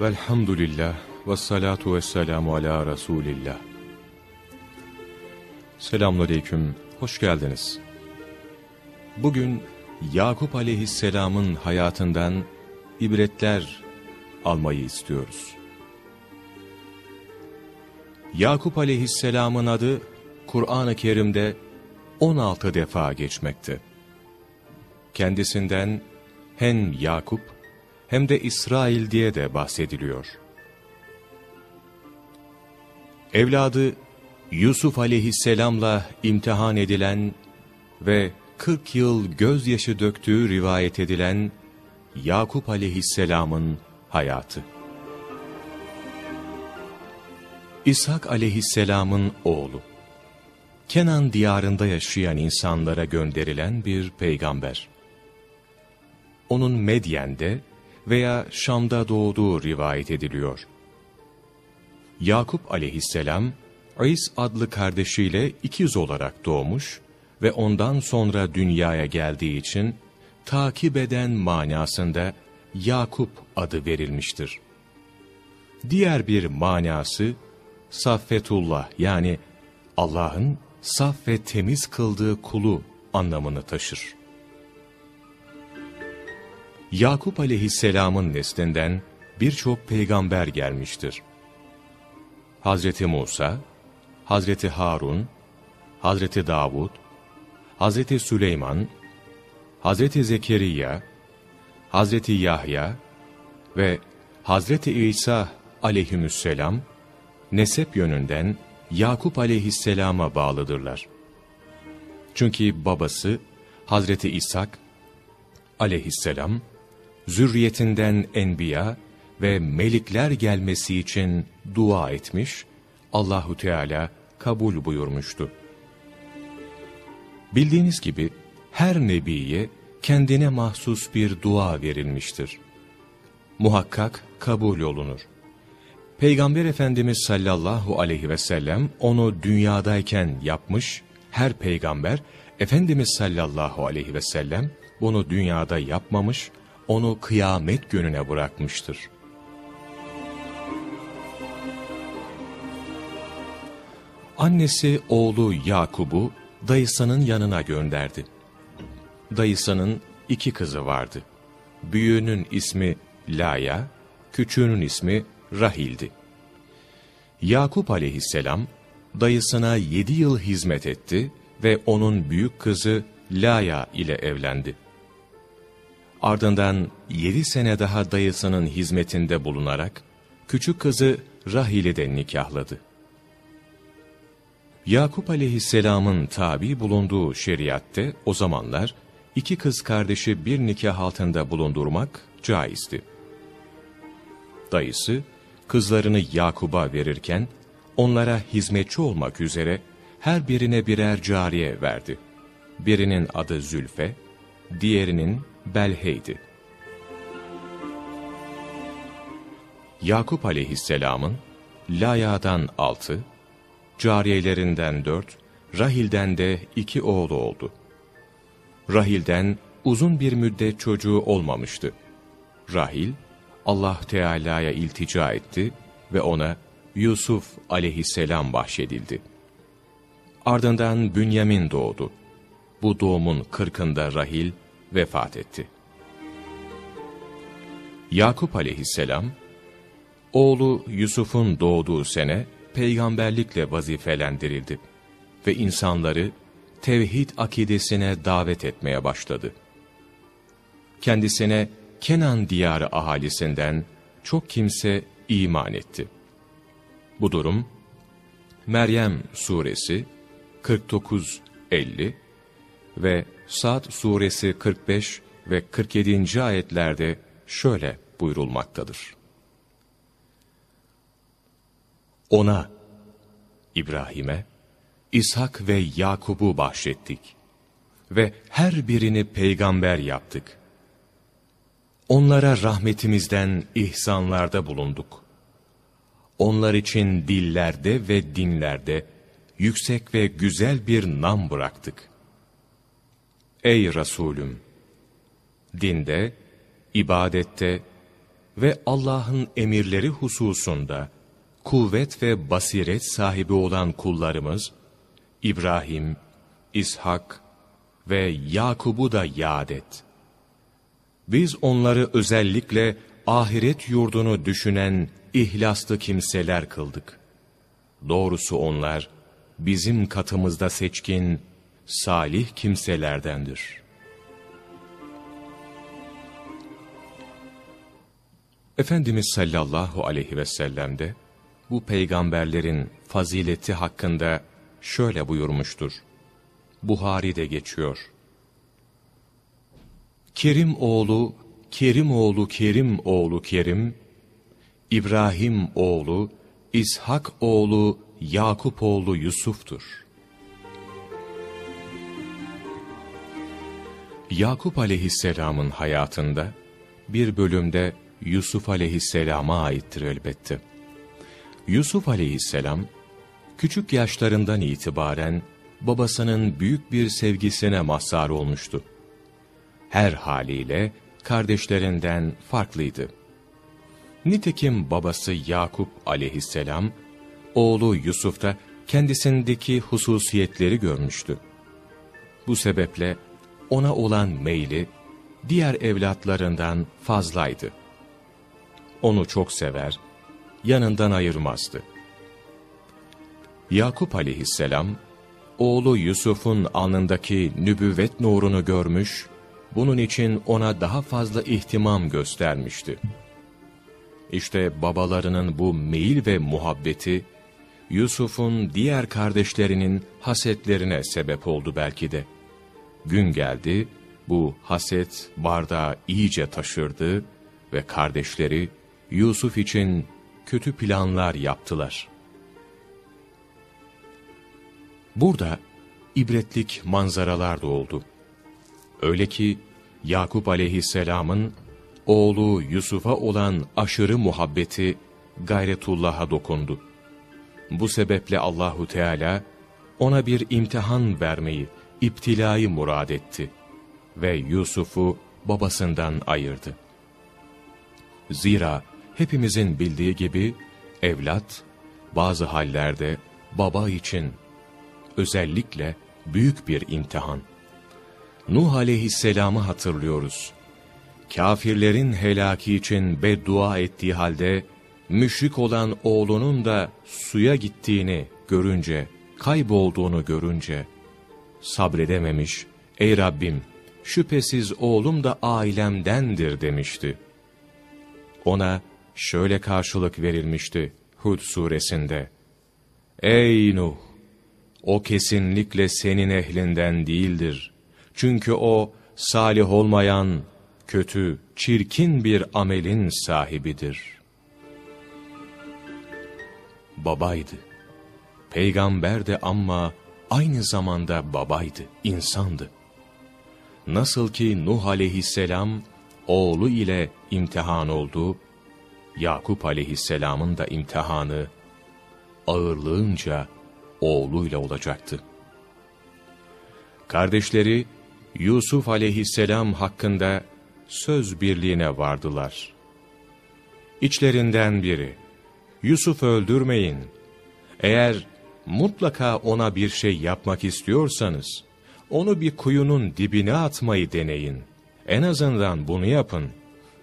Velhamdülillah ve salatu ve selamu ala Resulillah. Selamünaleyküm, hoş geldiniz. Bugün Yakup aleyhisselamın hayatından ibretler almayı istiyoruz. Yakup aleyhisselamın adı Kur'an-ı Kerim'de 16 defa geçmekte. Kendisinden hem Yakup hem de İsrail diye de bahsediliyor. Evladı Yusuf aleyhisselamla imtihan edilen ve 40 yıl gözyaşı döktüğü rivayet edilen Yakup aleyhisselamın hayatı. İshak aleyhisselamın oğlu. Kenan diyarında yaşayan insanlara gönderilen bir peygamber. Onun Medyen'de veya Şam'da doğduğu rivayet ediliyor. Yakup aleyhisselam, İs adlı kardeşiyle ikiz olarak doğmuş ve ondan sonra dünyaya geldiği için takip eden manasında Yakup adı verilmiştir. Diğer bir manası Saffetullah yani Allah'ın saf ve temiz kıldığı kulu anlamını taşır. Yakup aleyhisselamın neslinden birçok peygamber gelmiştir. Hazreti Musa, Hazreti Harun, Hazreti Davud, Hazreti Süleyman, Hazreti Zekeriya, Hazreti Yahya ve Hazreti İsa aleyhisselam nesep yönünden Yakup aleyhisselama bağlıdırlar. Çünkü babası Hazreti İshak aleyhisselam zürriyetinden enbiya ve melikler gelmesi için dua etmiş, Allahu Teala kabul buyurmuştu. Bildiğiniz gibi her nebiye kendine mahsus bir dua verilmiştir. Muhakkak kabul olunur. Peygamber Efendimiz sallallahu aleyhi ve sellem onu dünyadayken yapmış, her peygamber Efendimiz sallallahu aleyhi ve sellem bunu dünyada yapmamış, onu kıyamet gününe bırakmıştır. Annesi oğlu Yakub'u dayısının yanına gönderdi. Dayısının iki kızı vardı. Büyüğünün ismi Laya, küçüğünün ismi Rahil'di. Yakup aleyhisselam dayısına yedi yıl hizmet etti ve onun büyük kızı Laya ile evlendi. Ardından yedi sene daha dayısının hizmetinde bulunarak küçük kızı Rahil'i de nikahladı. Yakup aleyhisselamın tabi bulunduğu şeriatte o zamanlar iki kız kardeşi bir nikah altında bulundurmak caizdi. Dayısı kızlarını Yakub'a verirken onlara hizmetçi olmak üzere her birine birer cariye verdi. Birinin adı Zülfe, diğerinin Belhey'di. Yakup aleyhisselamın Laya'dan altı, cariyelerinden dört, Rahil'den de iki oğlu oldu. Rahil'den uzun bir müddet çocuğu olmamıştı. Rahil, Allah Teala'ya iltica etti ve ona Yusuf aleyhisselam bahşedildi. Ardından Bünyamin doğdu. Bu doğumun kırkında Rahil vefat etti. Yakup aleyhisselam, oğlu Yusuf'un doğduğu sene peygamberlikle vazifelendirildi ve insanları tevhid akidesine davet etmeye başladı. Kendisine Kenan diyarı ahalisinden çok kimse iman etti. Bu durum, Meryem suresi 49-50 ve Sad suresi 45 ve 47. ayetlerde şöyle buyurulmaktadır. Ona, İbrahim'e, İshak ve Yakub'u bahşettik ve her birini peygamber yaptık. Onlara rahmetimizden ihsanlarda bulunduk. Onlar için dillerde ve dinlerde yüksek ve güzel bir nam bıraktık. Ey Resulüm! Dinde, ibadette ve Allah'ın emirleri hususunda kuvvet ve basiret sahibi olan kullarımız, İbrahim, İshak ve Yakub'u da yad et. Biz onları özellikle ahiret yurdunu düşünen ihlaslı kimseler kıldık. Doğrusu onlar, bizim katımızda seçkin, salih kimselerdendir. Efendimiz sallallahu aleyhi ve sellem de, bu peygamberlerin fazileti hakkında şöyle buyurmuştur. Buhari'de geçiyor. Kerim oğlu, Kerim oğlu Kerim oğlu Kerim, İbrahim oğlu, İshak oğlu, Yakup oğlu Yusuf'tur. Yakup aleyhisselamın hayatında bir bölümde Yusuf aleyhisselama aittir elbette. Yusuf aleyhisselam, küçük yaşlarından itibaren babasının büyük bir sevgisine mazhar olmuştu. Her haliyle kardeşlerinden farklıydı. Nitekim babası Yakup aleyhisselam, oğlu Yusuf'ta kendisindeki hususiyetleri görmüştü. Bu sebeple ona olan meyli diğer evlatlarından fazlaydı. Onu çok sever, yanından ayırmazdı. Yakup aleyhisselam, oğlu Yusuf'un alnındaki nübüvvet nurunu görmüş, bunun için ona daha fazla ihtimam göstermişti. İşte babalarının bu meyil ve muhabbeti, Yusuf'un diğer kardeşlerinin hasetlerine sebep oldu belki de. Gün geldi, bu haset bardağı iyice taşırdı ve kardeşleri Yusuf için kötü planlar yaptılar. Burada ibretlik manzaralar da oldu. Öyle ki Yakup aleyhisselamın oğlu Yusuf'a olan aşırı muhabbeti gayretullah'a dokundu. Bu sebeple Allahu Teala ona bir imtihan vermeyi, iptilayı murad etti ve Yusuf'u babasından ayırdı. Zira hepimizin bildiği gibi evlat bazı hallerde baba için özellikle büyük bir imtihan. Nuh aleyhisselamı hatırlıyoruz. Kafirlerin helaki için beddua ettiği halde, müşrik olan oğlunun da suya gittiğini görünce, kaybolduğunu görünce, sabredememiş, ''Ey Rabbim, şüphesiz oğlum da ailemdendir.'' demişti. Ona şöyle karşılık verilmişti Hud suresinde. ''Ey Nuh! O kesinlikle senin ehlinden değildir. Çünkü o salih olmayan, kötü, çirkin bir amelin sahibidir. Babaydı. Peygamber de ama aynı zamanda babaydı, insandı. Nasıl ki Nuh aleyhisselam oğlu ile imtihan oldu, Yakup aleyhisselamın da imtihanı ağırlığınca oğluyla olacaktı. Kardeşleri Yusuf aleyhisselam hakkında söz birliğine vardılar. İçlerinden biri, Yusuf öldürmeyin. Eğer mutlaka ona bir şey yapmak istiyorsanız, onu bir kuyunun dibine atmayı deneyin. En azından bunu yapın.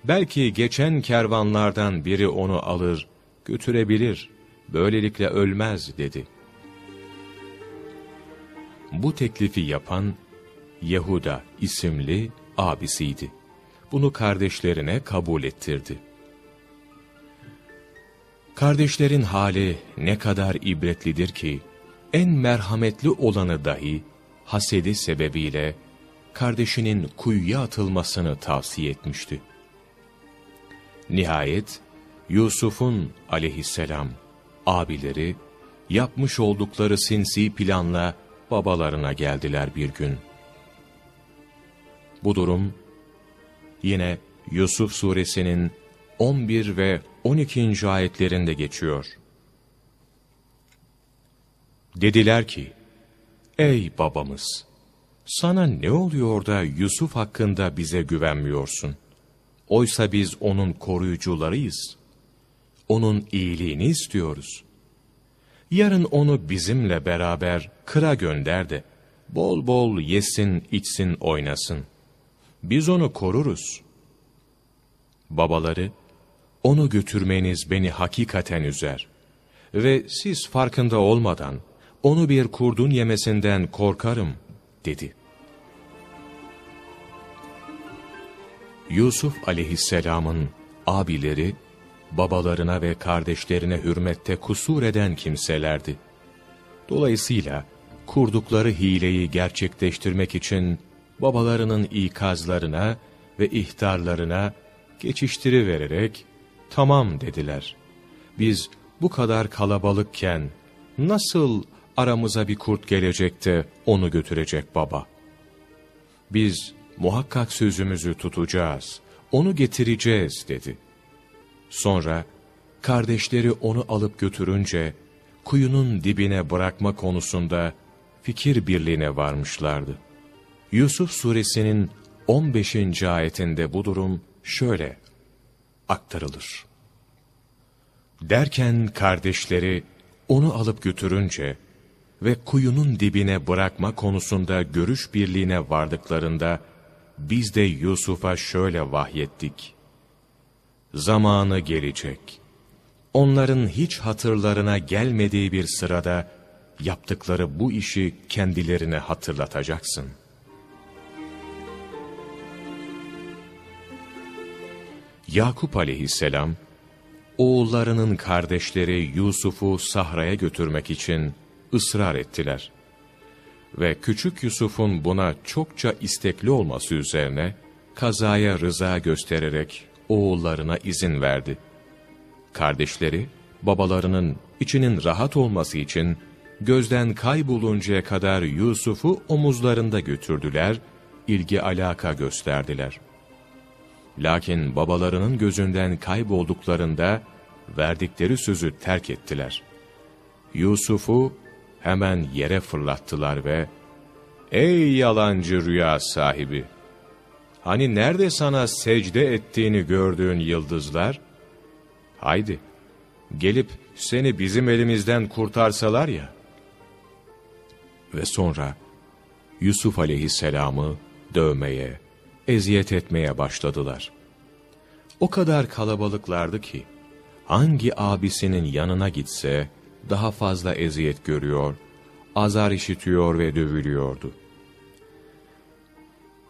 Belki geçen kervanlardan biri onu alır, götürebilir. Böylelikle ölmez dedi. Bu teklifi yapan Yehuda isimli abisiydi. Bunu kardeşlerine kabul ettirdi. Kardeşlerin hali ne kadar ibretlidir ki, en merhametli olanı dahi hasedi sebebiyle kardeşinin kuyuya atılmasını tavsiye etmişti. Nihayet Yusuf'un aleyhisselam abileri yapmış oldukları sinsi planla babalarına geldiler bir gün. Bu durum yine Yusuf suresinin 11 ve 12. ayetlerinde geçiyor. Dediler ki, Ey babamız! Sana ne oluyor da Yusuf hakkında bize güvenmiyorsun? Oysa biz onun koruyucularıyız. Onun iyiliğini istiyoruz. Yarın onu bizimle beraber kıra gönder de, bol bol yesin, içsin, oynasın. Biz onu koruruz. Babaları, onu götürmeniz beni hakikaten üzer. Ve siz farkında olmadan, onu bir kurdun yemesinden korkarım, dedi. Yusuf aleyhisselamın abileri, babalarına ve kardeşlerine hürmette kusur eden kimselerdi. Dolayısıyla kurdukları hileyi gerçekleştirmek için babalarının ikazlarına ve ihtarlarına geçiştirivererek tamam dediler. Biz bu kadar kalabalıkken nasıl aramıza bir kurt gelecek de onu götürecek baba? Biz muhakkak sözümüzü tutacağız, onu getireceğiz dedi. Sonra kardeşleri onu alıp götürünce kuyunun dibine bırakma konusunda fikir birliğine varmışlardı. Yusuf suresinin 15. ayetinde bu durum şöyle aktarılır. Derken kardeşleri onu alıp götürünce ve kuyunun dibine bırakma konusunda görüş birliğine vardıklarında biz de Yusuf'a şöyle vahyettik. Zamanı gelecek. Onların hiç hatırlarına gelmediği bir sırada yaptıkları bu işi kendilerine hatırlatacaksın. Yakup aleyhisselam, oğullarının kardeşleri Yusuf'u sahraya götürmek için ısrar ettiler. Ve küçük Yusuf'un buna çokça istekli olması üzerine, kazaya rıza göstererek oğullarına izin verdi. Kardeşleri, babalarının içinin rahat olması için, gözden kayboluncaya kadar Yusuf'u omuzlarında götürdüler, ilgi alaka gösterdiler. Lakin babalarının gözünden kaybolduklarında, verdikleri sözü terk ettiler. Yusuf'u hemen yere fırlattılar ve, ''Ey yalancı rüya sahibi! Hani nerede sana secde ettiğini gördüğün yıldızlar? Haydi, gelip seni bizim elimizden kurtarsalar ya.'' Ve sonra Yusuf aleyhisselamı dövmeye, eziyet etmeye başladılar. O kadar kalabalıklardı ki, hangi abisinin yanına gitse, daha fazla eziyet görüyor, azar işitiyor ve dövülüyordu.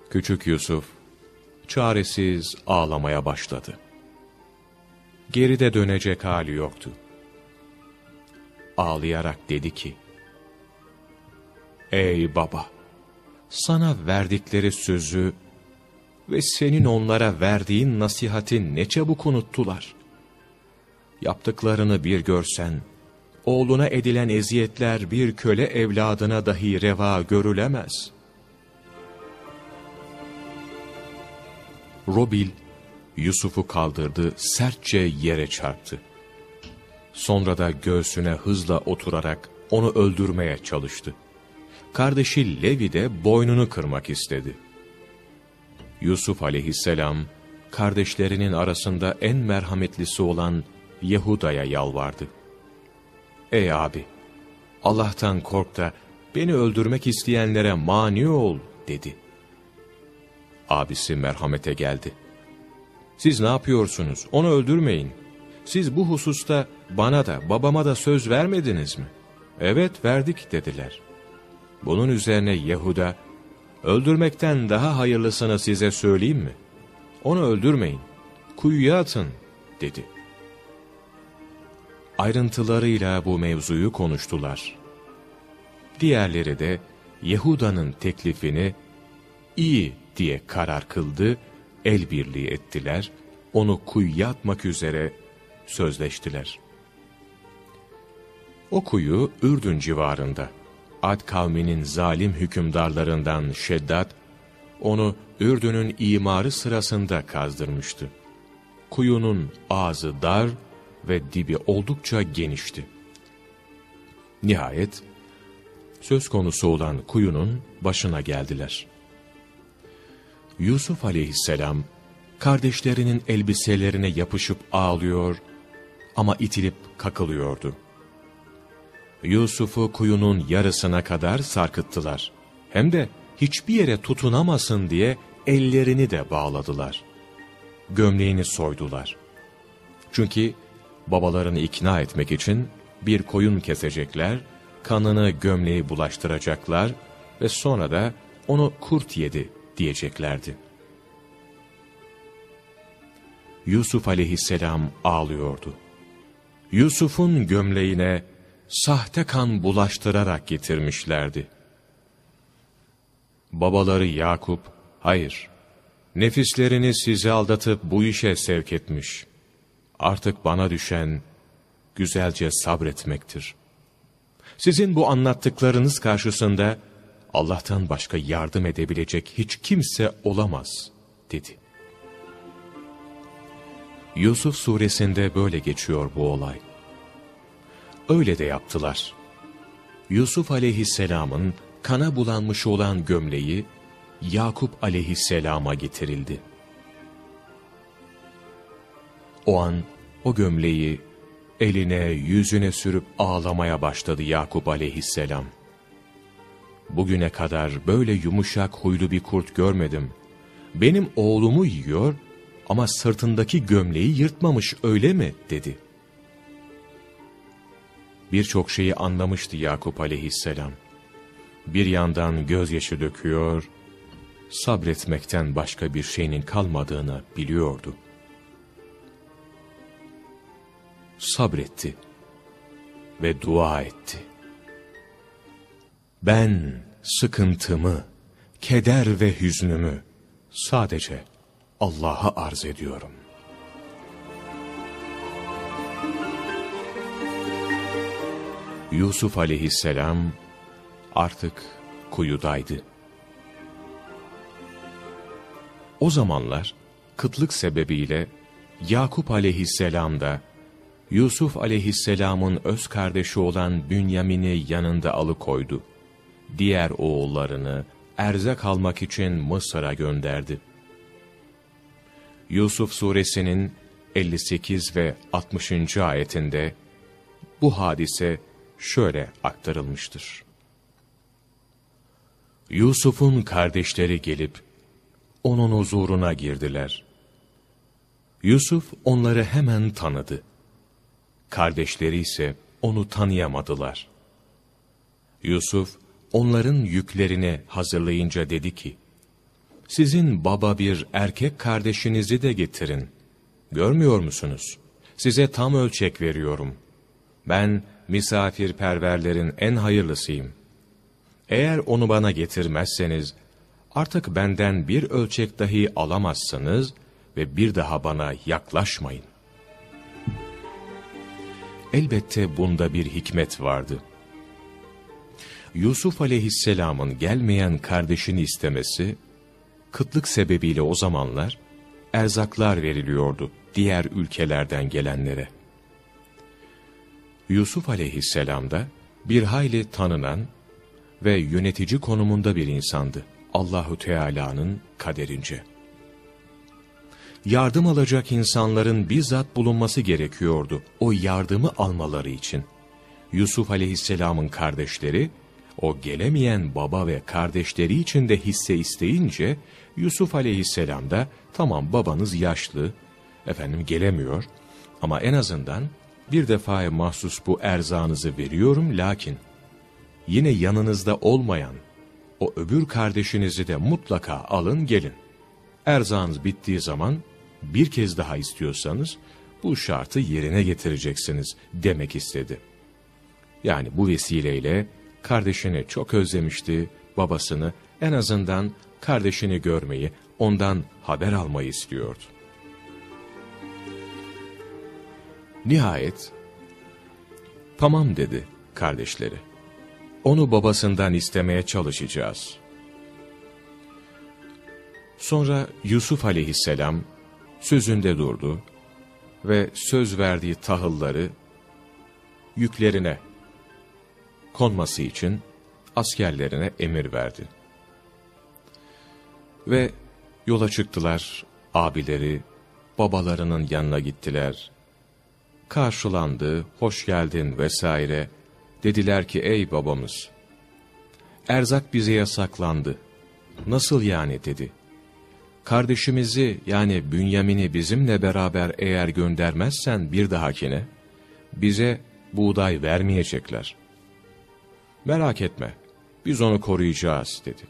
Küçük Yusuf, çaresiz ağlamaya başladı. Geride dönecek hali yoktu. Ağlayarak dedi ki, Ey baba! Sana verdikleri sözü ve senin onlara verdiğin nasihati ne çabuk unuttular. Yaptıklarını bir görsen, oğluna edilen eziyetler bir köle evladına dahi reva görülemez. Robil, Yusuf'u kaldırdı, sertçe yere çarptı. Sonra da göğsüne hızla oturarak onu öldürmeye çalıştı. Kardeşi Levi de boynunu kırmak istedi. Yusuf aleyhisselam, kardeşlerinin arasında en merhametlisi olan Yehuda'ya yalvardı. Ey abi, Allah'tan kork da beni öldürmek isteyenlere mani ol dedi. Abisi merhamete geldi. Siz ne yapıyorsunuz? Onu öldürmeyin. Siz bu hususta bana da babama da söz vermediniz mi? Evet verdik dediler. Bunun üzerine Yehuda, öldürmekten daha hayırlısını size söyleyeyim mi? Onu öldürmeyin, kuyuya atın dedi. Ayrıntılarıyla bu mevzuyu konuştular. Diğerleri de Yehuda'nın teklifini iyi diye karar kıldı, el birliği ettiler, onu kuyuya atmak üzere sözleştiler. O kuyu Ürdün civarında. Ad kavminin zalim hükümdarlarından Şeddat, onu Ürdün'ün imarı sırasında kazdırmıştı. Kuyunun ağzı dar ve dibi oldukça genişti. Nihayet, söz konusu olan kuyunun başına geldiler. Yusuf aleyhisselam, kardeşlerinin elbiselerine yapışıp ağlıyor ama itilip kakılıyordu. Yusuf'u kuyunun yarısına kadar sarkıttılar. Hem de hiçbir yere tutunamasın diye ellerini de bağladılar. Gömleğini soydular. Çünkü babalarını ikna etmek için bir koyun kesecekler, kanını gömleği bulaştıracaklar ve sonra da onu kurt yedi diyeceklerdi. Yusuf aleyhisselam ağlıyordu. Yusuf'un gömleğine sahte kan bulaştırarak getirmişlerdi. Babaları Yakup, hayır, nefislerini sizi aldatıp bu işe sevk etmiş. Artık bana düşen güzelce sabretmektir. Sizin bu anlattıklarınız karşısında Allah'tan başka yardım edebilecek hiç kimse olamaz, dedi. Yusuf suresinde böyle geçiyor bu olay. Öyle de yaptılar. Yusuf aleyhisselamın kana bulanmış olan gömleği Yakup aleyhisselama getirildi. O an o gömleği eline yüzüne sürüp ağlamaya başladı Yakup aleyhisselam. Bugüne kadar böyle yumuşak huylu bir kurt görmedim. Benim oğlumu yiyor ama sırtındaki gömleği yırtmamış öyle mi dedi. Birçok şeyi anlamıştı Yakup aleyhisselam. Bir yandan gözyaşı döküyor, sabretmekten başka bir şeyinin kalmadığını biliyordu. Sabretti ve dua etti. Ben sıkıntımı, keder ve hüznümü sadece Allah'a arz ediyorum. Yusuf aleyhisselam artık kuyudaydı. O zamanlar kıtlık sebebiyle Yakup aleyhisselam da Yusuf aleyhisselamın öz kardeşi olan Bünyamin'i yanında alıkoydu. Diğer oğullarını erzak almak için Mısır'a gönderdi. Yusuf suresinin 58 ve 60. ayetinde bu hadise şöyle aktarılmıştır. Yusuf'un kardeşleri gelip onun huzuruna girdiler. Yusuf onları hemen tanıdı. Kardeşleri ise onu tanıyamadılar. Yusuf onların yüklerini hazırlayınca dedi ki, sizin baba bir erkek kardeşinizi de getirin. Görmüyor musunuz? Size tam ölçek veriyorum. Ben misafirperverlerin en hayırlısıyım. Eğer onu bana getirmezseniz, artık benden bir ölçek dahi alamazsınız ve bir daha bana yaklaşmayın. Elbette bunda bir hikmet vardı. Yusuf aleyhisselamın gelmeyen kardeşini istemesi, kıtlık sebebiyle o zamanlar erzaklar veriliyordu diğer ülkelerden gelenlere. Yusuf aleyhisselam da bir hayli tanınan ve yönetici konumunda bir insandı. Allahu Teala'nın kaderince. Yardım alacak insanların bizzat bulunması gerekiyordu o yardımı almaları için. Yusuf aleyhisselamın kardeşleri, o gelemeyen baba ve kardeşleri için de hisse isteyince, Yusuf aleyhisselam da tamam babanız yaşlı, efendim gelemiyor ama en azından bir defaya mahsus bu erzanızı veriyorum lakin yine yanınızda olmayan o öbür kardeşinizi de mutlaka alın gelin. Erzağınız bittiği zaman bir kez daha istiyorsanız bu şartı yerine getireceksiniz demek istedi. Yani bu vesileyle kardeşini çok özlemişti, babasını en azından kardeşini görmeyi, ondan haber almayı istiyordu. Nihayet, tamam dedi kardeşleri. Onu babasından istemeye çalışacağız. Sonra Yusuf aleyhisselam sözünde durdu ve söz verdiği tahılları yüklerine konması için askerlerine emir verdi. Ve yola çıktılar abileri babalarının yanına gittiler. Karşılandı, hoş geldin vesaire. Dediler ki ey babamız, erzak bize yasaklandı. Nasıl yani dedi. Kardeşimizi yani Bünyamin'i bizimle beraber eğer göndermezsen bir dahakine, bize buğday vermeyecekler. Merak etme, biz onu koruyacağız dedi.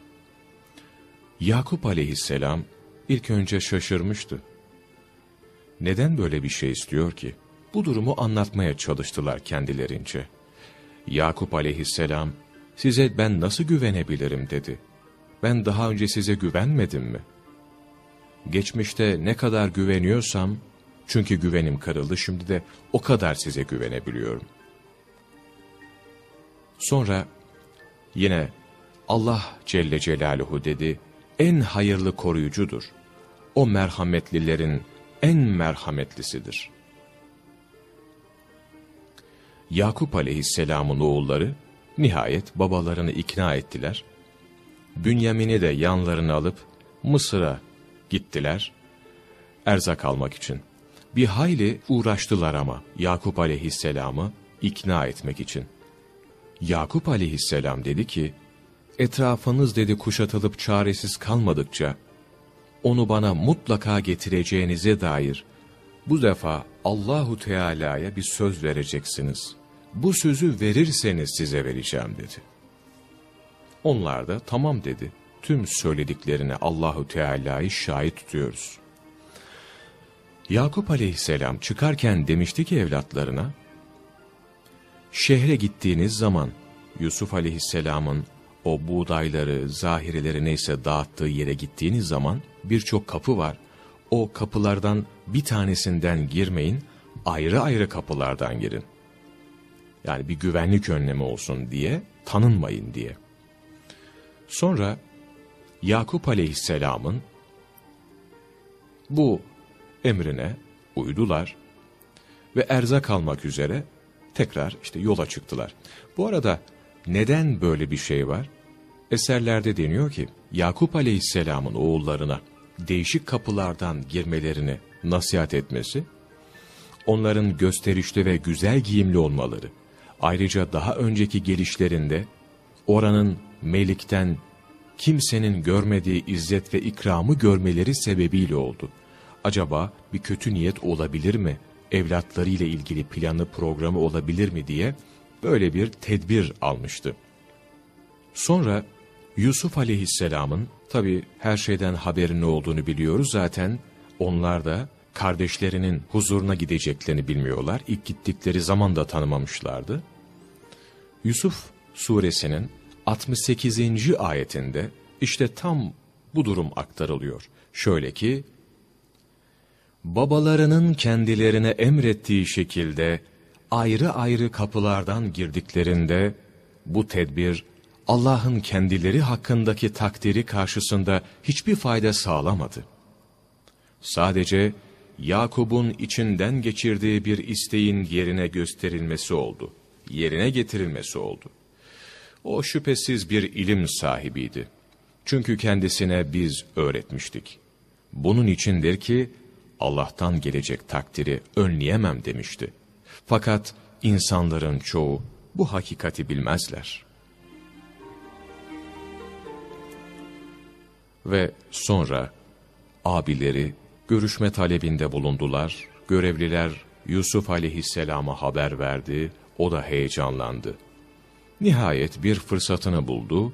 Yakup aleyhisselam ilk önce şaşırmıştı. Neden böyle bir şey istiyor ki? Bu durumu anlatmaya çalıştılar kendilerince. Yakup aleyhisselam, size ben nasıl güvenebilirim dedi. Ben daha önce size güvenmedim mi? Geçmişte ne kadar güveniyorsam, çünkü güvenim kırıldı, şimdi de o kadar size güvenebiliyorum. Sonra yine Allah Celle Celaluhu dedi, en hayırlı koruyucudur. O merhametlilerin en merhametlisidir. Yakup aleyhisselamın oğulları nihayet babalarını ikna ettiler. Bünyamin'i de yanlarına alıp Mısır'a gittiler erzak almak için. Bir hayli uğraştılar ama Yakup aleyhisselamı ikna etmek için. Yakup aleyhisselam dedi ki, etrafınız dedi kuşatılıp çaresiz kalmadıkça, onu bana mutlaka getireceğinize dair bu defa Allahu Teala'ya bir söz vereceksiniz. Bu sözü verirseniz size vereceğim dedi. Onlar da tamam dedi. Tüm söylediklerine Allahu Teala'yı şahit tutuyoruz. Yakup Aleyhisselam çıkarken demişti ki evlatlarına, şehre gittiğiniz zaman Yusuf Aleyhisselam'ın o buğdayları, zahireleri neyse dağıttığı yere gittiğiniz zaman birçok kapı var. O kapılardan bir tanesinden girmeyin, ayrı ayrı kapılardan girin. Yani bir güvenlik önlemi olsun diye, tanınmayın diye. Sonra Yakup Aleyhisselam'ın bu emrine uydular ve erzak almak üzere tekrar işte yola çıktılar. Bu arada neden böyle bir şey var? Eserlerde deniyor ki Yakup Aleyhisselam'ın oğullarına değişik kapılardan girmelerini nasihat etmesi, onların gösterişli ve güzel giyimli olmaları, ayrıca daha önceki gelişlerinde oranın melikten kimsenin görmediği izzet ve ikramı görmeleri sebebiyle oldu. Acaba bir kötü niyet olabilir mi? Evlatlarıyla ilgili planı programı olabilir mi diye böyle bir tedbir almıştı. Sonra Yusuf aleyhisselamın tabi her şeyden haberin olduğunu biliyoruz zaten onlar da kardeşlerinin huzuruna gideceklerini bilmiyorlar. İlk gittikleri zaman da tanımamışlardı. Yusuf suresinin 68. ayetinde işte tam bu durum aktarılıyor. Şöyle ki, babalarının kendilerine emrettiği şekilde ayrı ayrı kapılardan girdiklerinde bu tedbir Allah'ın kendileri hakkındaki takdiri karşısında hiçbir fayda sağlamadı. Sadece Yakub'un içinden geçirdiği bir isteğin yerine gösterilmesi oldu, yerine getirilmesi oldu. O şüphesiz bir ilim sahibiydi. Çünkü kendisine biz öğretmiştik. Bunun içindir ki Allah'tan gelecek takdiri önleyemem demişti. Fakat insanların çoğu bu hakikati bilmezler. Ve sonra abileri görüşme talebinde bulundular. Görevliler Yusuf aleyhisselama haber verdi. O da heyecanlandı. Nihayet bir fırsatını buldu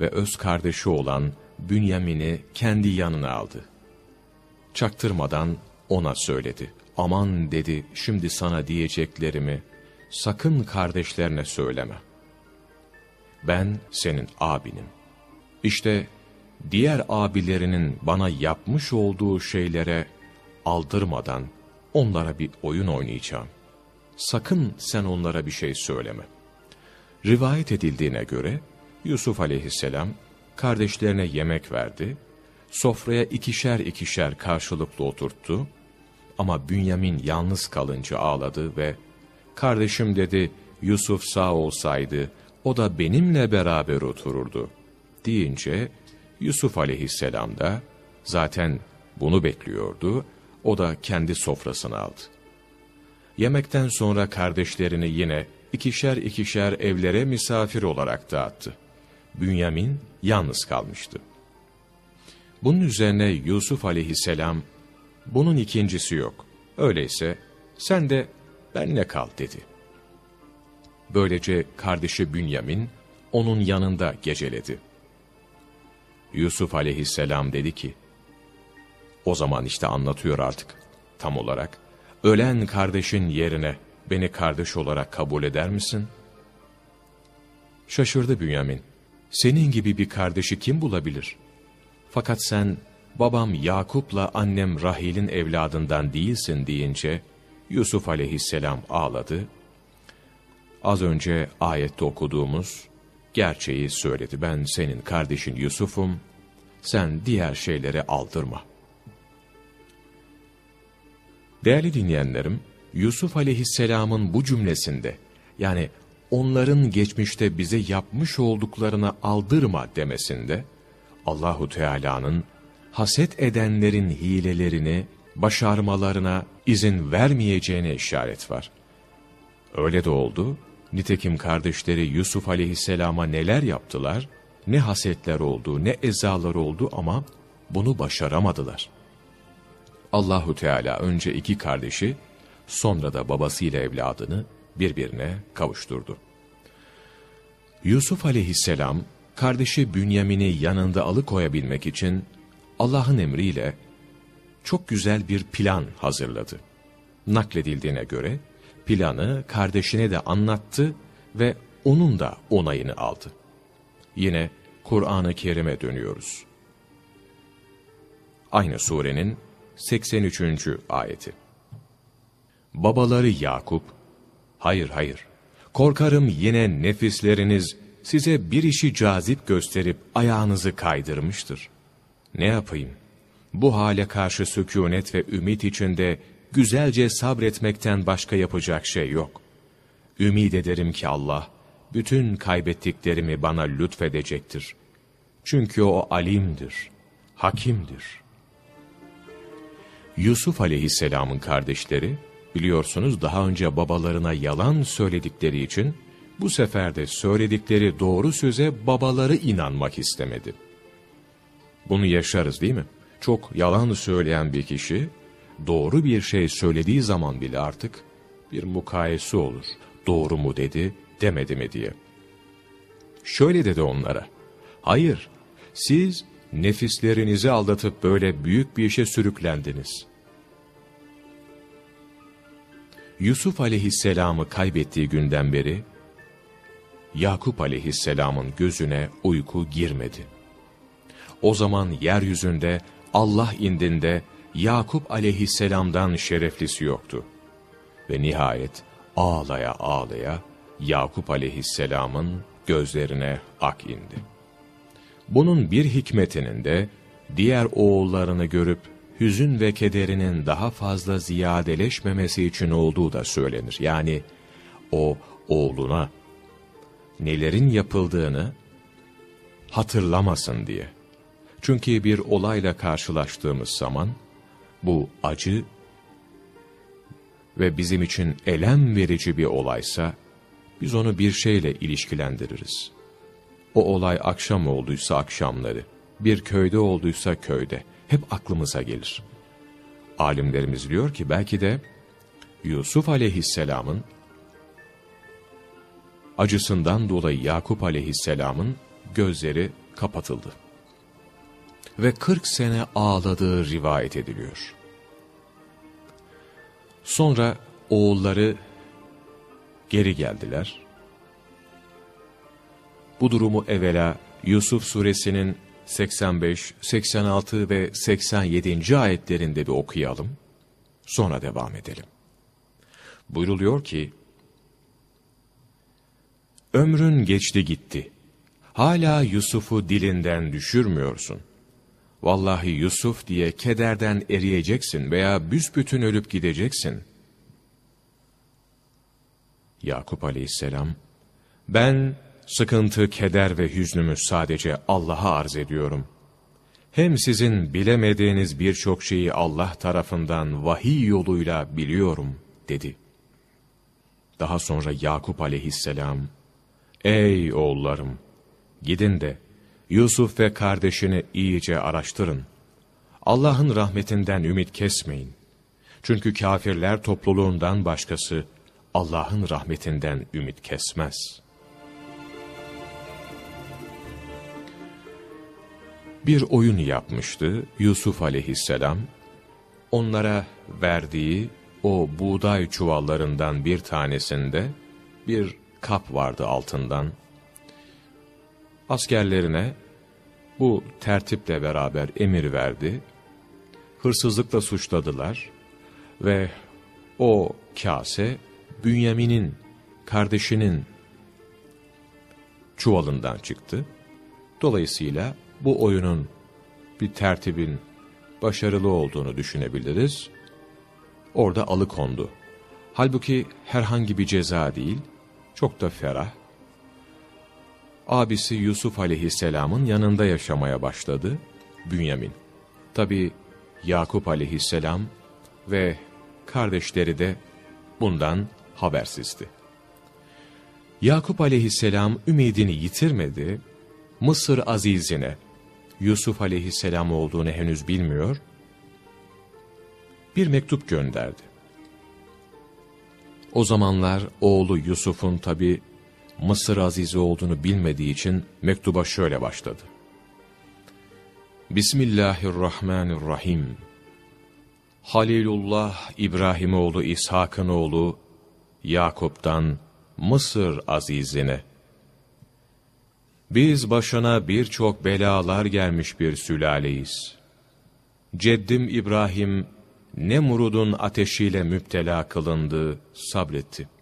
ve öz kardeşi olan Bünyamin'i kendi yanına aldı. Çaktırmadan ona söyledi. Aman dedi şimdi sana diyeceklerimi sakın kardeşlerine söyleme. Ben senin abinim. İşte diğer abilerinin bana yapmış olduğu şeylere aldırmadan onlara bir oyun oynayacağım. Sakın sen onlara bir şey söyleme. Rivayet edildiğine göre Yusuf aleyhisselam kardeşlerine yemek verdi, sofraya ikişer ikişer karşılıklı oturttu ama Bünyamin yalnız kalınca ağladı ve kardeşim dedi Yusuf sağ olsaydı o da benimle beraber otururdu deyince Yusuf aleyhisselam da zaten bunu bekliyordu, o da kendi sofrasını aldı. Yemekten sonra kardeşlerini yine ikişer ikişer evlere misafir olarak dağıttı. Bünyamin yalnız kalmıştı. Bunun üzerine Yusuf aleyhisselam, bunun ikincisi yok. Öyleyse sen de benle kal dedi. Böylece kardeşi Bünyamin onun yanında geceledi. Yusuf aleyhisselam dedi ki, o zaman işte anlatıyor artık tam olarak, ölen kardeşin yerine beni kardeş olarak kabul eder misin? Şaşırdı Bünyamin. Senin gibi bir kardeşi kim bulabilir? Fakat sen babam Yakup'la annem Rahil'in evladından değilsin deyince Yusuf aleyhisselam ağladı. Az önce ayette okuduğumuz gerçeği söyledi. Ben senin kardeşin Yusuf'um, sen diğer şeylere aldırma. Değerli dinleyenlerim, Yusuf aleyhisselamın bu cümlesinde, yani onların geçmişte bize yapmış olduklarına aldırma demesinde, Allahu Teala'nın haset edenlerin hilelerini başarmalarına izin vermeyeceğine işaret var. Öyle de oldu. Nitekim kardeşleri Yusuf aleyhisselama neler yaptılar, ne hasetler oldu, ne ezalar oldu ama bunu başaramadılar. Allahu Teala önce iki kardeşi, sonra da babasıyla evladını birbirine kavuşturdu. Yusuf aleyhisselam, kardeşi Bünyamin'i yanında alıkoyabilmek için Allah'ın emriyle çok güzel bir plan hazırladı. Nakledildiğine göre planı kardeşine de anlattı ve onun da onayını aldı. Yine Kur'an-ı Kerim'e dönüyoruz. Aynı surenin 83. ayeti. Babaları Yakup, hayır hayır, korkarım yine nefisleriniz size bir işi cazip gösterip ayağınızı kaydırmıştır. Ne yapayım? Bu hale karşı sükunet ve ümit içinde güzelce sabretmekten başka yapacak şey yok. Ümid ederim ki Allah, bütün kaybettiklerimi bana lütfedecektir. Çünkü o alimdir, hakimdir. Yusuf aleyhisselamın kardeşleri, biliyorsunuz daha önce babalarına yalan söyledikleri için, bu sefer de söyledikleri doğru söze babaları inanmak istemedi. Bunu yaşarız değil mi? Çok yalan söyleyen bir kişi, doğru bir şey söylediği zaman bile artık bir mukayese olur. Doğru mu dedi, demedi mi diye. Şöyle dedi onlara, hayır, siz nefislerinizi aldatıp böyle büyük bir işe sürüklendiniz. Yusuf aleyhisselamı kaybettiği günden beri, Yakup aleyhisselamın gözüne uyku girmedi. O zaman yeryüzünde, Allah indinde, Yakup aleyhisselamdan şereflisi yoktu. Ve nihayet ağlaya ağlaya Yakup aleyhisselamın gözlerine ak indi. Bunun bir hikmetinin de diğer oğullarını görüp hüzün ve kederinin daha fazla ziyadeleşmemesi için olduğu da söylenir. Yani o oğluna nelerin yapıldığını hatırlamasın diye. Çünkü bir olayla karşılaştığımız zaman bu acı ve bizim için elem verici bir olaysa biz onu bir şeyle ilişkilendiririz. O olay akşam olduysa akşamları, bir köyde olduysa köyde hep aklımıza gelir. Alimlerimiz diyor ki belki de Yusuf aleyhisselamın acısından dolayı Yakup aleyhisselamın gözleri kapatıldı. Ve 40 sene ağladığı rivayet ediliyor. Sonra oğulları geri geldiler. Bu durumu evvela Yusuf suresinin 85, 86 ve 87. ayetlerinde bir okuyalım. Sonra devam edelim. Buyruluyor ki, Ömrün geçti gitti. Hala Yusuf'u dilinden düşürmüyorsun. Vallahi Yusuf diye kederden eriyeceksin veya büsbütün ölüp gideceksin. Yakup aleyhisselam, ben sıkıntı, keder ve hüznümü sadece Allah'a arz ediyorum. hem sizin bilemediğiniz birçok şeyi Allah tarafından vahiy yoluyla biliyorum dedi. Daha sonra Yakup aleyhisselam, Ey oğullarım! Gidin de Yusuf ve kardeşini iyice araştırın. Allah'ın rahmetinden ümit kesmeyin. Çünkü kafirler topluluğundan başkası Allah'ın rahmetinden ümit kesmez. Bir oyun yapmıştı Yusuf aleyhisselam. Onlara verdiği o buğday çuvallarından bir tanesinde bir kap vardı altından. Askerlerine bu tertiple beraber emir verdi. Hırsızlıkla suçladılar ve o kase Bünyamin'in kardeşinin çuvalından çıktı. Dolayısıyla bu oyunun bir tertibin başarılı olduğunu düşünebiliriz. Orada alıkondu. Halbuki herhangi bir ceza değil, çok da ferah. Abisi Yusuf aleyhisselamın yanında yaşamaya başladı Bünyamin. Tabi Yakup aleyhisselam ve kardeşleri de bundan habersizdi. Yakup aleyhisselam ümidini yitirmedi, Mısır azizine, Yusuf aleyhisselam olduğunu henüz bilmiyor, bir mektup gönderdi. O zamanlar oğlu Yusuf'un tabi Mısır azizi olduğunu bilmediği için mektuba şöyle başladı. Bismillahirrahmanirrahim. Halilullah İbrahimoğlu İshak'ın oğlu Yakup'tan Mısır azizine. Biz başına birçok belalar gelmiş bir sülaleyiz. Ceddim İbrahim, Nemrud'un ateşiyle müptela kılındı, sabretti.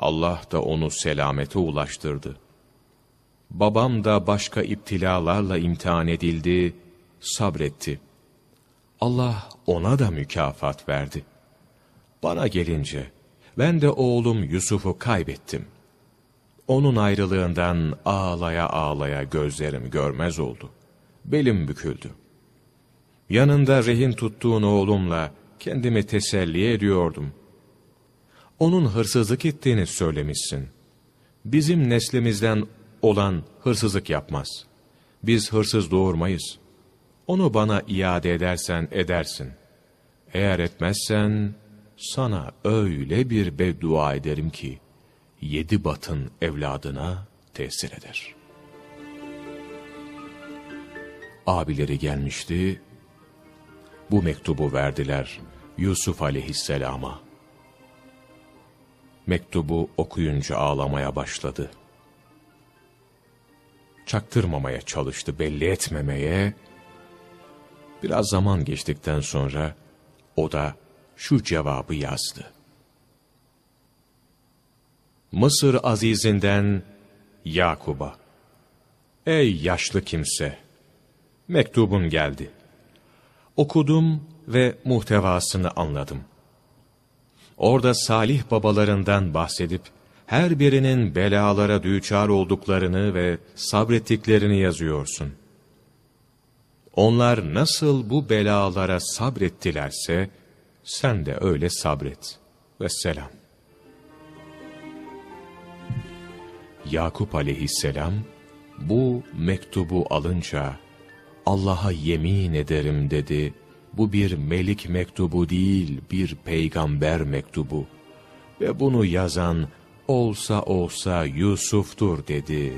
Allah da onu selamete ulaştırdı. Babam da başka iptilalarla imtihan edildi, sabretti. Allah ona da mükafat verdi. Bana gelince, ben de oğlum Yusuf'u kaybettim. Onun ayrılığından ağlaya ağlaya gözlerim görmez oldu. Belim büküldü. Yanında rehin tuttuğun oğlumla kendimi teselli ediyordum. Onun hırsızlık ettiğini söylemişsin. Bizim neslimizden olan hırsızlık yapmaz. Biz hırsız doğurmayız. Onu bana iade edersen edersin. Eğer etmezsen sana öyle bir beddua ederim ki yedi batın evladına tesir eder. Abileri gelmişti, bu mektubu verdiler Yusuf aleyhisselama. Mektubu okuyunca ağlamaya başladı. Çaktırmamaya çalıştı, belli etmemeye. Biraz zaman geçtikten sonra o da şu cevabı yazdı. Mısır azizinden Yakub'a Ey yaşlı kimse! Mektubun geldi. Okudum ve muhtevasını anladım. Orada salih babalarından bahsedip, her birinin belalara düçar olduklarını ve sabrettiklerini yazıyorsun. Onlar nasıl bu belalara sabrettilerse, sen de öyle sabret. Vesselam. Yakup aleyhisselam, bu mektubu alınca, Allah'a yemin ederim dedi, bu bir melik mektubu değil, bir peygamber mektubu. Ve bunu yazan, olsa olsa Yusuf'tur dedi.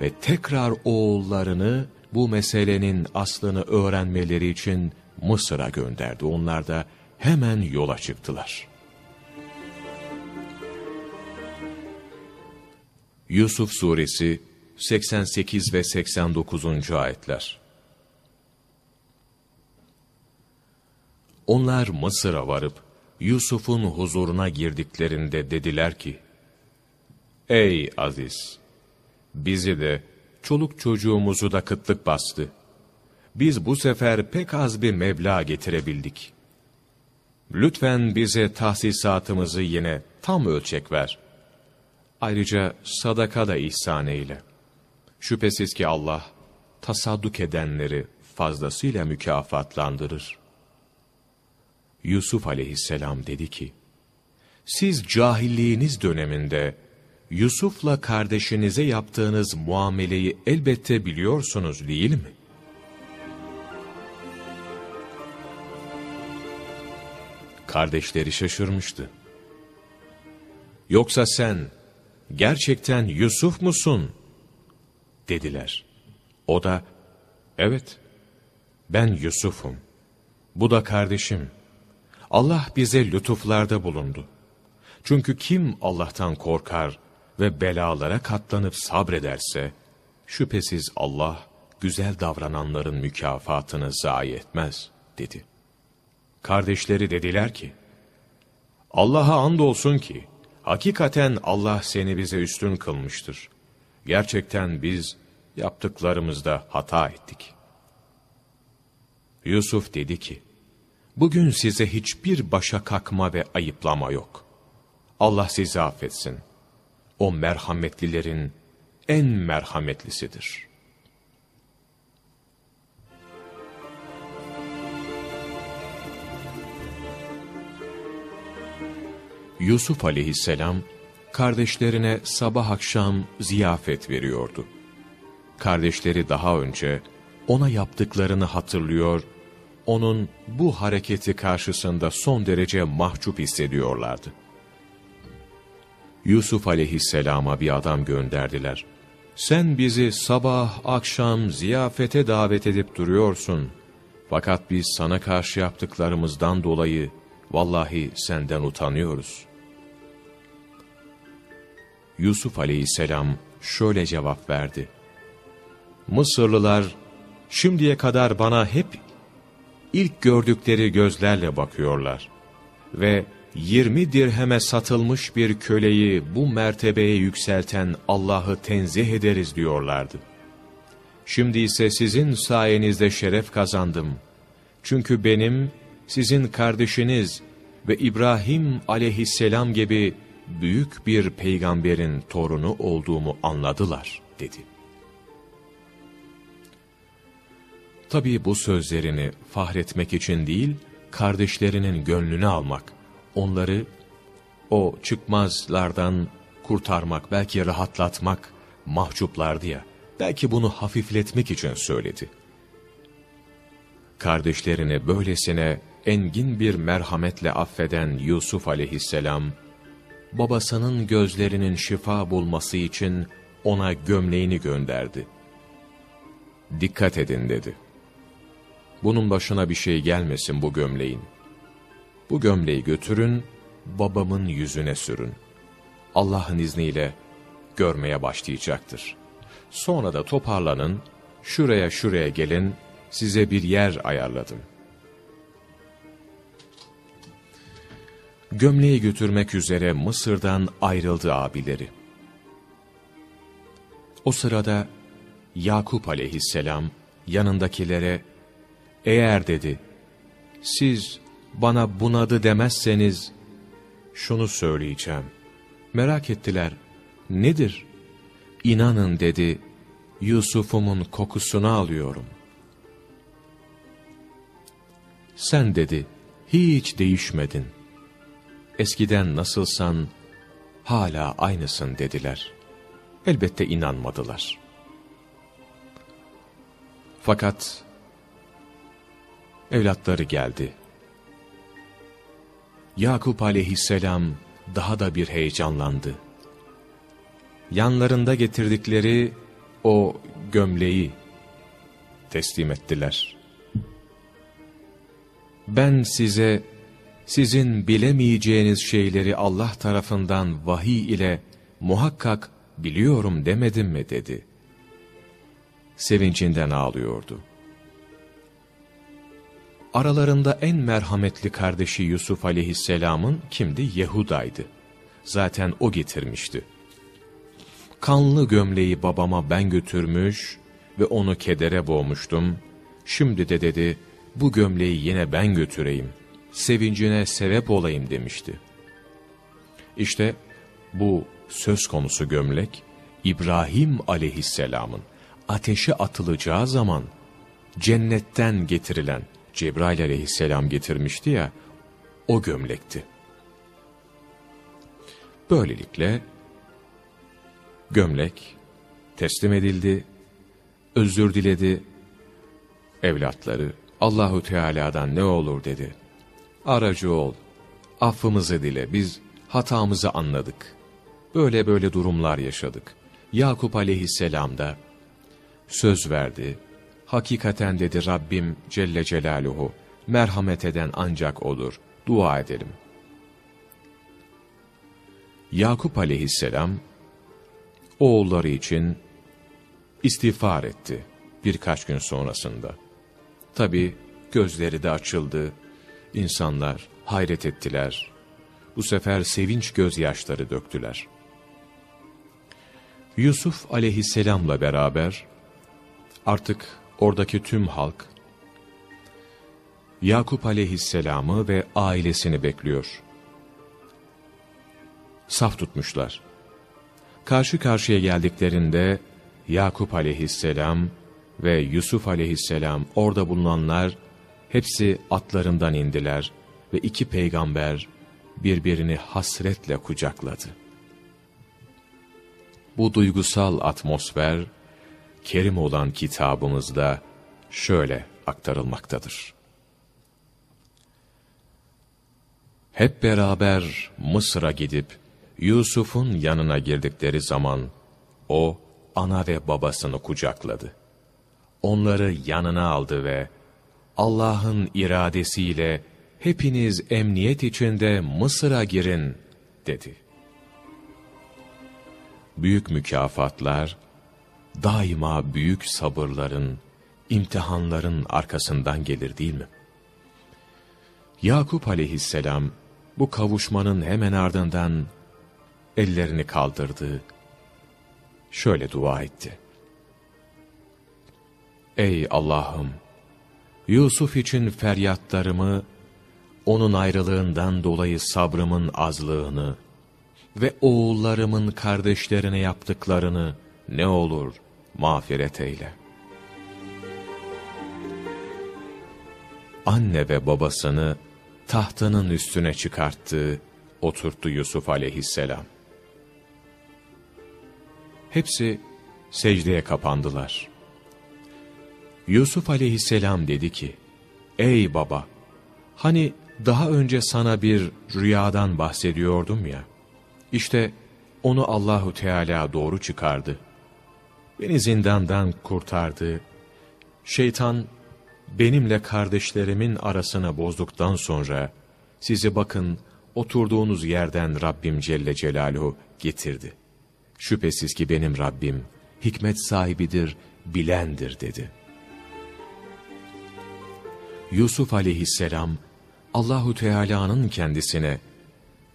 Ve tekrar oğullarını bu meselenin aslını öğrenmeleri için Mısır'a gönderdi. Onlar da hemen yola çıktılar. Yusuf Suresi 88 ve 89. ayetler Onlar Mısır'a varıp Yusuf'un huzuruna girdiklerinde dediler ki, Ey Aziz! Bizi de, çoluk çocuğumuzu da kıtlık bastı. Biz bu sefer pek az bir meblağ getirebildik. Lütfen bize tahsisatımızı yine tam ölçek ver. Ayrıca sadaka da ihsan eyle. Şüphesiz ki Allah, tasadduk edenleri fazlasıyla mükafatlandırır. Yusuf aleyhisselam dedi ki, siz cahilliğiniz döneminde Yusuf'la kardeşinize yaptığınız muameleyi elbette biliyorsunuz değil mi? Kardeşleri şaşırmıştı. Yoksa sen gerçekten Yusuf musun? dediler. O da, evet, ben Yusuf'um. Bu da kardeşim. Allah bize lütuflarda bulundu. Çünkü kim Allah'tan korkar ve belalara katlanıp sabrederse, şüphesiz Allah güzel davrananların mükafatını zayi etmez, dedi. Kardeşleri dediler ki, Allah'a andolsun ki, hakikaten Allah seni bize üstün kılmıştır. Gerçekten biz yaptıklarımızda hata ettik. Yusuf dedi ki, Bugün size hiçbir başa kakma ve ayıplama yok. Allah sizi affetsin. O merhametlilerin en merhametlisidir. Yusuf aleyhisselam, kardeşlerine sabah akşam ziyafet veriyordu. Kardeşleri daha önce ona yaptıklarını hatırlıyor onun bu hareketi karşısında son derece mahcup hissediyorlardı. Yusuf aleyhisselama bir adam gönderdiler. Sen bizi sabah akşam ziyafete davet edip duruyorsun. Fakat biz sana karşı yaptıklarımızdan dolayı vallahi senden utanıyoruz. Yusuf aleyhisselam şöyle cevap verdi. Mısırlılar şimdiye kadar bana hep ilk gördükleri gözlerle bakıyorlar. Ve 20 dirheme satılmış bir köleyi bu mertebeye yükselten Allah'ı tenzih ederiz diyorlardı. Şimdi ise sizin sayenizde şeref kazandım. Çünkü benim, sizin kardeşiniz ve İbrahim aleyhisselam gibi büyük bir peygamberin torunu olduğumu anladılar, dedi. Tabii bu sözlerini fahretmek için değil, kardeşlerinin gönlünü almak, onları o çıkmazlardan kurtarmak, belki rahatlatmak mahcuplardı ya, belki bunu hafifletmek için söyledi. Kardeşlerini böylesine engin bir merhametle affeden Yusuf aleyhisselam, babasının gözlerinin şifa bulması için ona gömleğini gönderdi. Dikkat edin dedi. Bunun başına bir şey gelmesin bu gömleğin. Bu gömleği götürün, babamın yüzüne sürün. Allah'ın izniyle görmeye başlayacaktır. Sonra da toparlanın, şuraya şuraya gelin, size bir yer ayarladım. Gömleği götürmek üzere Mısır'dan ayrıldı abileri. O sırada Yakup aleyhisselam yanındakilere eğer dedi, siz bana bunadı demezseniz, şunu söyleyeceğim. Merak ettiler, nedir? İnanın dedi, Yusuf'umun kokusunu alıyorum. Sen dedi, hiç değişmedin. Eskiden nasılsan, hala aynısın dediler. Elbette inanmadılar. Fakat evlatları geldi. Yakup aleyhisselam daha da bir heyecanlandı. Yanlarında getirdikleri o gömleği teslim ettiler. Ben size sizin bilemeyeceğiniz şeyleri Allah tarafından vahiy ile muhakkak biliyorum demedim mi dedi. Sevincinden ağlıyordu. Aralarında en merhametli kardeşi Yusuf aleyhisselamın kimdi? Yehuda'ydı. Zaten o getirmişti. Kanlı gömleği babama ben götürmüş ve onu kedere boğmuştum. Şimdi de dedi, bu gömleği yine ben götüreyim, sevincine sebep olayım demişti. İşte bu söz konusu gömlek, İbrahim aleyhisselamın, ateşe atılacağı zaman cennetten getirilen Cebrail aleyhisselam getirmişti ya o gömlekti. Böylelikle gömlek teslim edildi, özür diledi, evlatları Allahu Teala'dan ne olur dedi. Aracı ol, affımızı dile, biz hatamızı anladık. Böyle böyle durumlar yaşadık. Yakup aleyhisselam da söz verdi. Hakikaten dedi Rabbim Celle Celaluhu, merhamet eden ancak O'dur. Dua edelim. Yakup aleyhisselam, oğulları için istiğfar etti birkaç gün sonrasında. Tabi gözleri de açıldı, insanlar hayret ettiler. Bu sefer sevinç gözyaşları döktüler. Yusuf aleyhisselamla beraber artık oradaki tüm halk Yakup aleyhisselamı ve ailesini bekliyor. Saf tutmuşlar. Karşı karşıya geldiklerinde Yakup aleyhisselam ve Yusuf aleyhisselam orada bulunanlar hepsi atlarından indiler ve iki peygamber birbirini hasretle kucakladı. Bu duygusal atmosfer kerim olan kitabımızda şöyle aktarılmaktadır. Hep beraber Mısır'a gidip Yusuf'un yanına girdikleri zaman o ana ve babasını kucakladı. Onları yanına aldı ve Allah'ın iradesiyle hepiniz emniyet içinde Mısır'a girin dedi. Büyük mükafatlar daima büyük sabırların, imtihanların arkasından gelir değil mi? Yakup aleyhisselam bu kavuşmanın hemen ardından ellerini kaldırdı, şöyle dua etti. Ey Allah'ım! Yusuf için feryatlarımı, onun ayrılığından dolayı sabrımın azlığını ve oğullarımın kardeşlerine yaptıklarını ne olur mağfiret eyle. Anne ve babasını tahtının üstüne çıkarttı, oturttu Yusuf aleyhisselam. Hepsi secdeye kapandılar. Yusuf aleyhisselam dedi ki, Ey baba! Hani daha önce sana bir rüyadan bahsediyordum ya. İşte onu Allahu Teala doğru çıkardı. Beni zindandan kurtardı. Şeytan benimle kardeşlerimin arasına bozduktan sonra sizi bakın oturduğunuz yerden Rabbim Celle Celaluhu getirdi. Şüphesiz ki benim Rabbim hikmet sahibidir, bilendir dedi. Yusuf aleyhisselam Allahu Teala'nın kendisine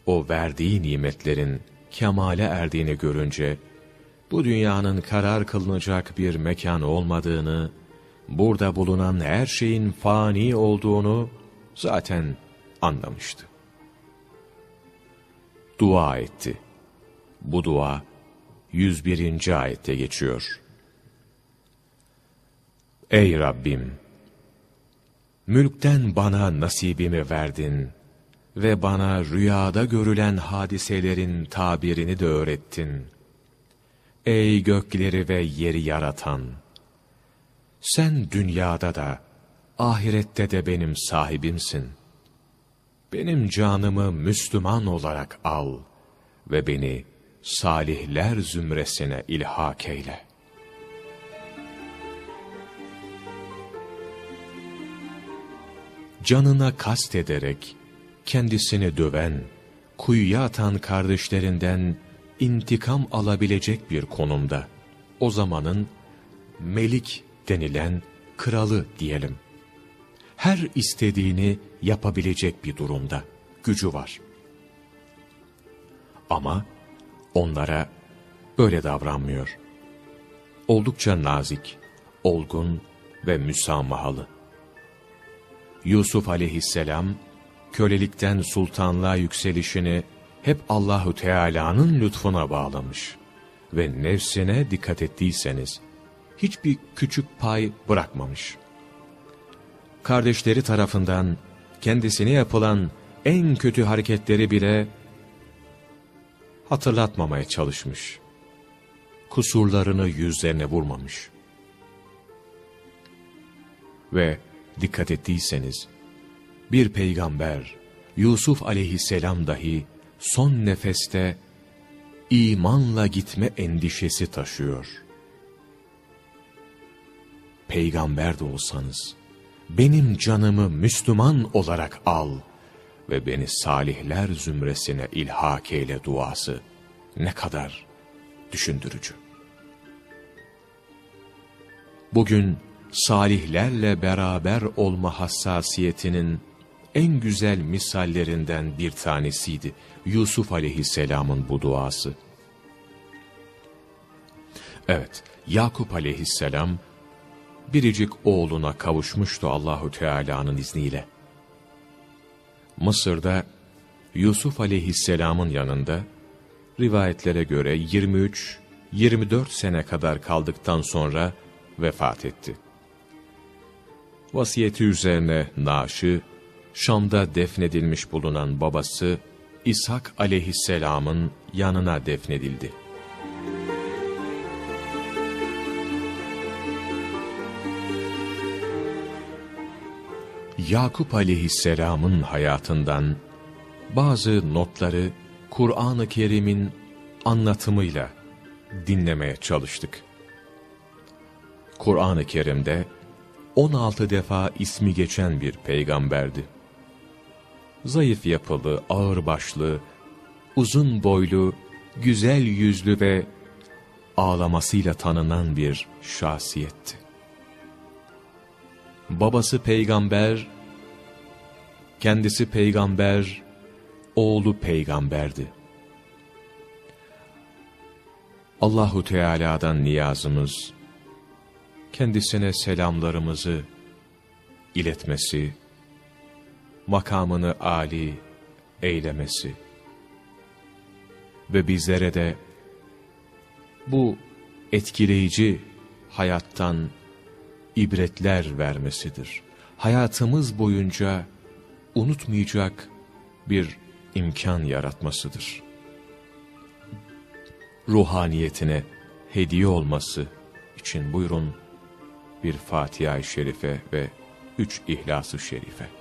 o verdiği nimetlerin kemale erdiğini görünce bu dünyanın karar kılınacak bir mekan olmadığını, burada bulunan her şeyin fani olduğunu zaten anlamıştı. Dua etti. Bu dua 101. ayette geçiyor. Ey Rabbim! Mülkten bana nasibimi verdin ve bana rüyada görülen hadiselerin tabirini de öğrettin. Ey gökleri ve yeri yaratan! Sen dünyada da, ahirette de benim sahibimsin. Benim canımı Müslüman olarak al ve beni salihler zümresine ilhak eyle. Canına kast ederek kendisini döven, kuyuya atan kardeşlerinden intikam alabilecek bir konumda. O zamanın melik denilen kralı diyelim. Her istediğini yapabilecek bir durumda, gücü var. Ama onlara böyle davranmıyor. Oldukça nazik, olgun ve müsamahalı. Yusuf aleyhisselam, kölelikten sultanlığa yükselişini hep Allahu Teala'nın lütfuna bağlamış ve nefsine dikkat ettiyseniz, hiçbir küçük pay bırakmamış. Kardeşleri tarafından kendisine yapılan en kötü hareketleri bile hatırlatmamaya çalışmış. Kusurlarını yüzlerine vurmamış. Ve dikkat ettiyseniz, bir peygamber, Yusuf aleyhisselam dahi son nefeste imanla gitme endişesi taşıyor. Peygamber de olsanız, benim canımı Müslüman olarak al ve beni salihler zümresine ilhak eyle duası ne kadar düşündürücü. Bugün salihlerle beraber olma hassasiyetinin en güzel misallerinden bir tanesiydi Yusuf aleyhisselamın bu duası. Evet, Yakup aleyhisselam biricik oğluna kavuşmuştu Allahu Teala'nın izniyle. Mısır'da Yusuf aleyhisselamın yanında rivayetlere göre 23-24 sene kadar kaldıktan sonra vefat etti. Vasiyeti üzerine naaşı, Şam'da defnedilmiş bulunan babası İshak aleyhisselamın yanına defnedildi. Yakup aleyhisselamın hayatından bazı notları Kur'an-ı Kerim'in anlatımıyla dinlemeye çalıştık. Kur'an-ı Kerim'de 16 defa ismi geçen bir peygamberdi. Zayıf yapılı, ağırbaşlı, uzun boylu, güzel yüzlü ve ağlamasıyla tanınan bir şahsiyetti. Babası peygamber, kendisi peygamber, oğlu peygamberdi. Allahu Teala'dan niyazımız, kendisine selamlarımızı iletmesi, makamını âli eylemesi ve bizlere de bu etkileyici hayattan ibretler vermesidir. Hayatımız boyunca unutmayacak bir imkan yaratmasıdır. Ruhaniyetine hediye olması için buyurun bir Fatiha-i Şerife ve üç İhlas-ı Şerife.